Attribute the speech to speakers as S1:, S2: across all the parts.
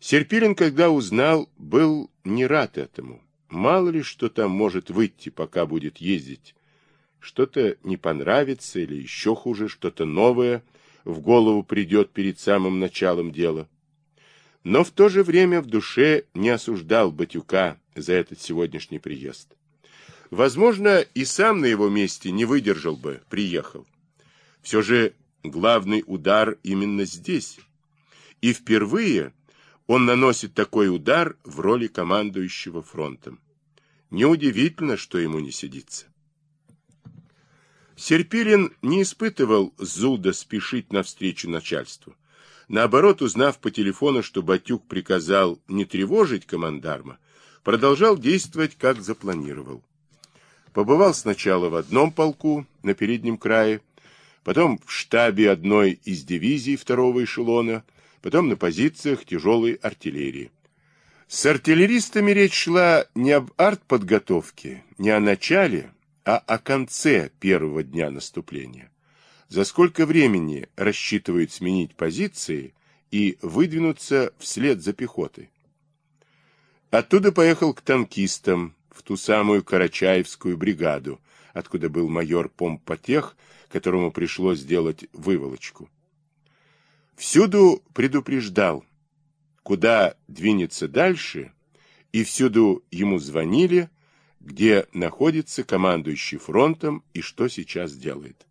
S1: Серпилин, когда узнал, был не рад этому. Мало ли, что там может выйти, пока будет ездить. Что-то не понравится или еще хуже, что-то новое в голову придет перед самым началом дела. Но в то же время в душе не осуждал Батюка за этот сегодняшний приезд. Возможно, и сам на его месте не выдержал бы, приехал. Все же главный удар именно здесь. И впервые он наносит такой удар в роли командующего фронтом. Неудивительно, что ему не сидится. Серпилин не испытывал зуда спешить навстречу начальству. Наоборот, узнав по телефону, что Батюк приказал не тревожить командарма, продолжал действовать, как запланировал. Побывал сначала в одном полку на переднем крае, потом в штабе одной из дивизий второго эшелона, потом на позициях тяжелой артиллерии. С артиллеристами речь шла не об артподготовке, не о начале, а о конце первого дня наступления. За сколько времени рассчитывают сменить позиции и выдвинуться вслед за пехотой? Оттуда поехал к танкистам в ту самую Карачаевскую бригаду, откуда был майор Помпотех, которому пришлось сделать выволочку. Всюду предупреждал, куда двинется дальше, и всюду ему звонили, где находится командующий фронтом и что сейчас делает.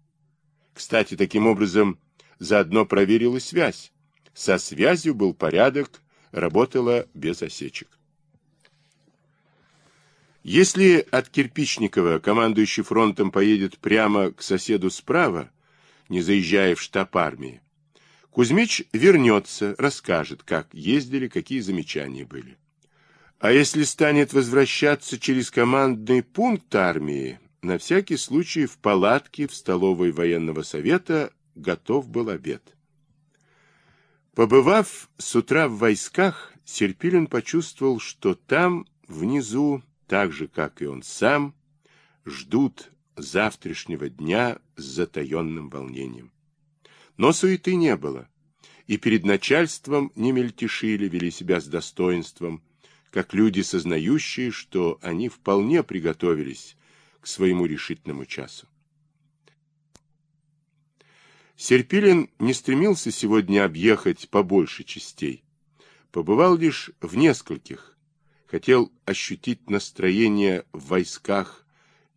S1: Кстати, таким образом, заодно проверила связь. Со связью был порядок, работала без осечек. Если от Кирпичникова командующий фронтом поедет прямо к соседу справа, не заезжая в штаб армии, Кузьмич вернется, расскажет, как ездили, какие замечания были. А если станет возвращаться через командный пункт армии, на всякий случай в палатке в столовой военного совета готов был обед. Побывав с утра в войсках, Серпилин почувствовал, что там, внизу, так же, как и он сам, ждут завтрашнего дня с затаенным волнением. Но суеты не было, и перед начальством не мельтешили, вели себя с достоинством, как люди, сознающие, что они вполне приготовились к своему решительному часу. Серпилин не стремился сегодня объехать побольше частей. Побывал лишь в нескольких. Хотел ощутить настроение в войсках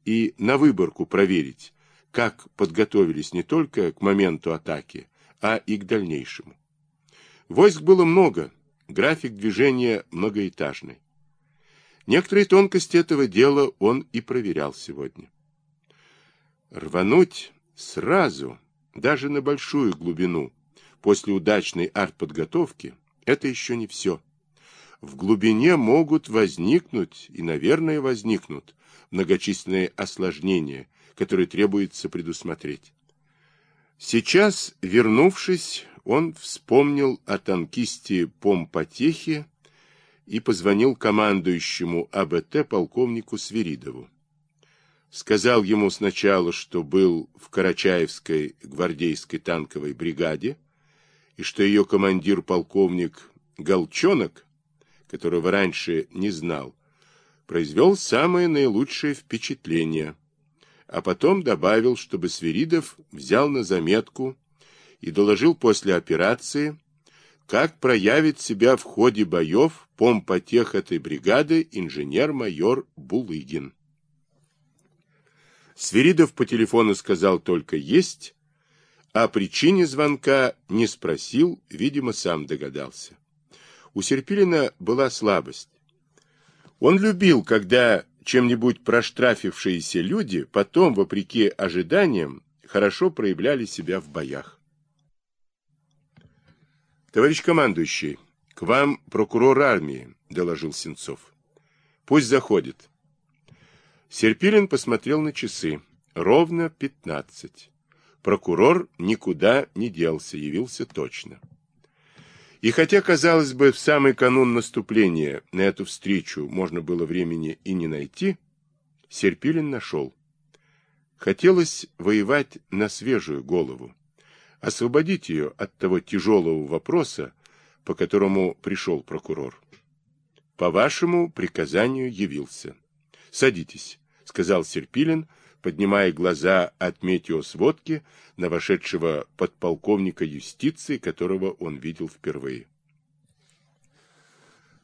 S1: и на выборку проверить, как подготовились не только к моменту атаки, а и к дальнейшему. Войск было много, график движения многоэтажный. Некоторые тонкости этого дела он и проверял сегодня. Рвануть сразу, даже на большую глубину, после удачной артподготовки, это еще не все. В глубине могут возникнуть, и, наверное, возникнут, многочисленные осложнения, которые требуется предусмотреть. Сейчас, вернувшись, он вспомнил о танкисте Помпотехе и позвонил командующему АБТ полковнику Свиридову. Сказал ему сначала, что был в Карачаевской гвардейской танковой бригаде, и что ее командир полковник Голчонок, которого раньше не знал, произвел самое наилучшее впечатление – а потом добавил, чтобы Свиридов взял на заметку и доложил после операции, как проявит себя в ходе боев помпотех этой бригады инженер-майор Булыгин. Свиридов по телефону сказал только «есть», а о причине звонка не спросил, видимо, сам догадался. У Серпилина была слабость. Он любил, когда чем-нибудь проштрафившиеся люди потом, вопреки ожиданиям, хорошо проявляли себя в боях. «Товарищ командующий, к вам прокурор армии», — доложил Сенцов. «Пусть заходит». Серпилин посмотрел на часы. Ровно пятнадцать. Прокурор никуда не делся, явился точно. И хотя, казалось бы, в самый канун наступления на эту встречу можно было времени и не найти, Серпилин нашел. Хотелось воевать на свежую голову, освободить ее от того тяжелого вопроса, по которому пришел прокурор. По вашему приказанию явился. Садитесь, сказал Серпилин, поднимая глаза от метеосводки на вошедшего подполковника юстиции, которого он видел впервые.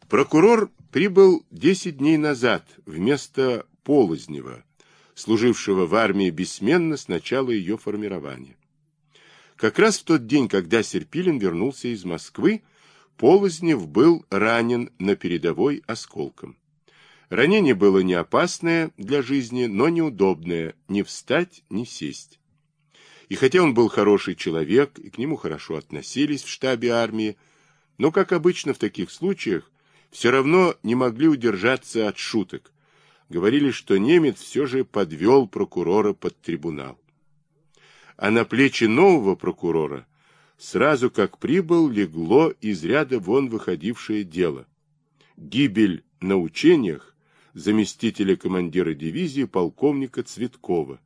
S1: Прокурор прибыл 10 дней назад вместо Полознева, служившего в армии бессменно с начала ее формирования. Как раз в тот день, когда Серпилин вернулся из Москвы, Полознев был ранен на передовой осколком. Ранение было не опасное для жизни, но неудобное, ни встать, ни сесть. И хотя он был хороший человек, и к нему хорошо относились в штабе армии, но, как обычно в таких случаях, все равно не могли удержаться от шуток. Говорили, что немец все же подвел прокурора под трибунал. А на плечи нового прокурора сразу как прибыл легло из ряда вон выходившее дело. Гибель на учениях заместителя командира дивизии полковника Цветкова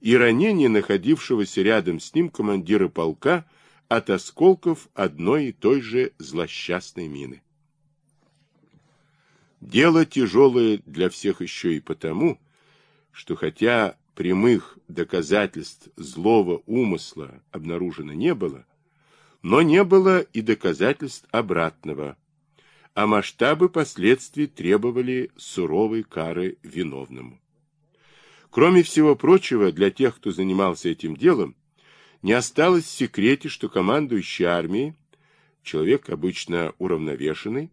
S1: и ранение находившегося рядом с ним командира полка от осколков одной и той же злосчастной мины. Дело тяжелое для всех еще и потому, что хотя прямых доказательств злого умысла обнаружено не было, но не было и доказательств обратного, а масштабы последствий требовали суровой кары виновному. Кроме всего прочего, для тех, кто занимался этим делом, не осталось в секрете, что командующий армией, человек обычно уравновешенный,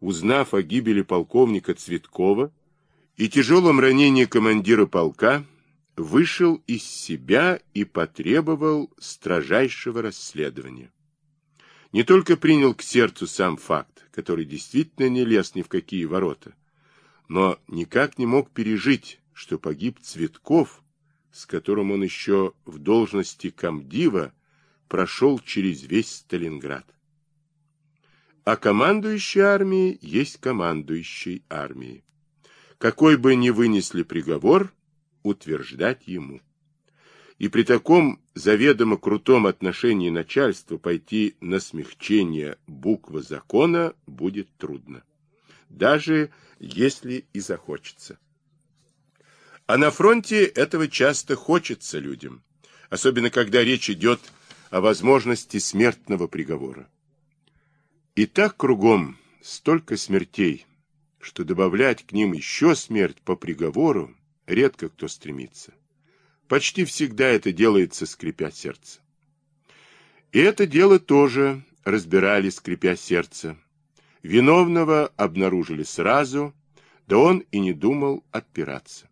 S1: узнав о гибели полковника Цветкова и тяжелом ранении командира полка, вышел из себя и потребовал строжайшего расследования. Не только принял к сердцу сам факт, который действительно не лез ни в какие ворота, но никак не мог пережить, что погиб Цветков, с которым он еще в должности комдива прошел через весь Сталинград. А командующий армией есть командующий армией. Какой бы ни вынесли приговор, утверждать ему. И при таком заведомо крутом отношении начальства пойти на смягчение буквы закона будет трудно. Даже если и захочется. А на фронте этого часто хочется людям, особенно когда речь идет о возможности смертного приговора. И так кругом столько смертей, что добавлять к ним еще смерть по приговору редко кто стремится. Почти всегда это делается, скрипя сердце. И это дело тоже разбирали, скрипя сердце. Виновного обнаружили сразу, да он и не думал отпираться.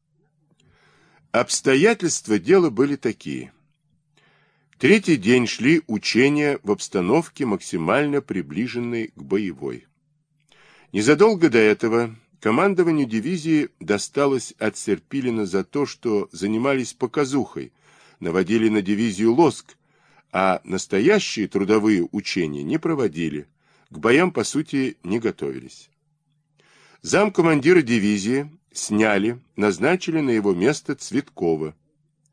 S1: Обстоятельства дела были такие. Третий день шли учения в обстановке, максимально приближенной к боевой. Незадолго до этого командованию дивизии досталось от Серпилина за то, что занимались показухой, наводили на дивизию лоск, а настоящие трудовые учения не проводили, к боям, по сути, не готовились. Зам командира дивизии сняли, назначили на его место Цветкова,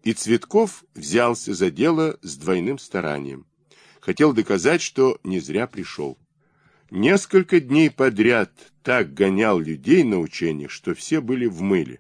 S1: и Цветков взялся за дело с двойным старанием. Хотел доказать, что не зря пришел. Несколько дней подряд так гонял людей на учениях, что все были в мыле.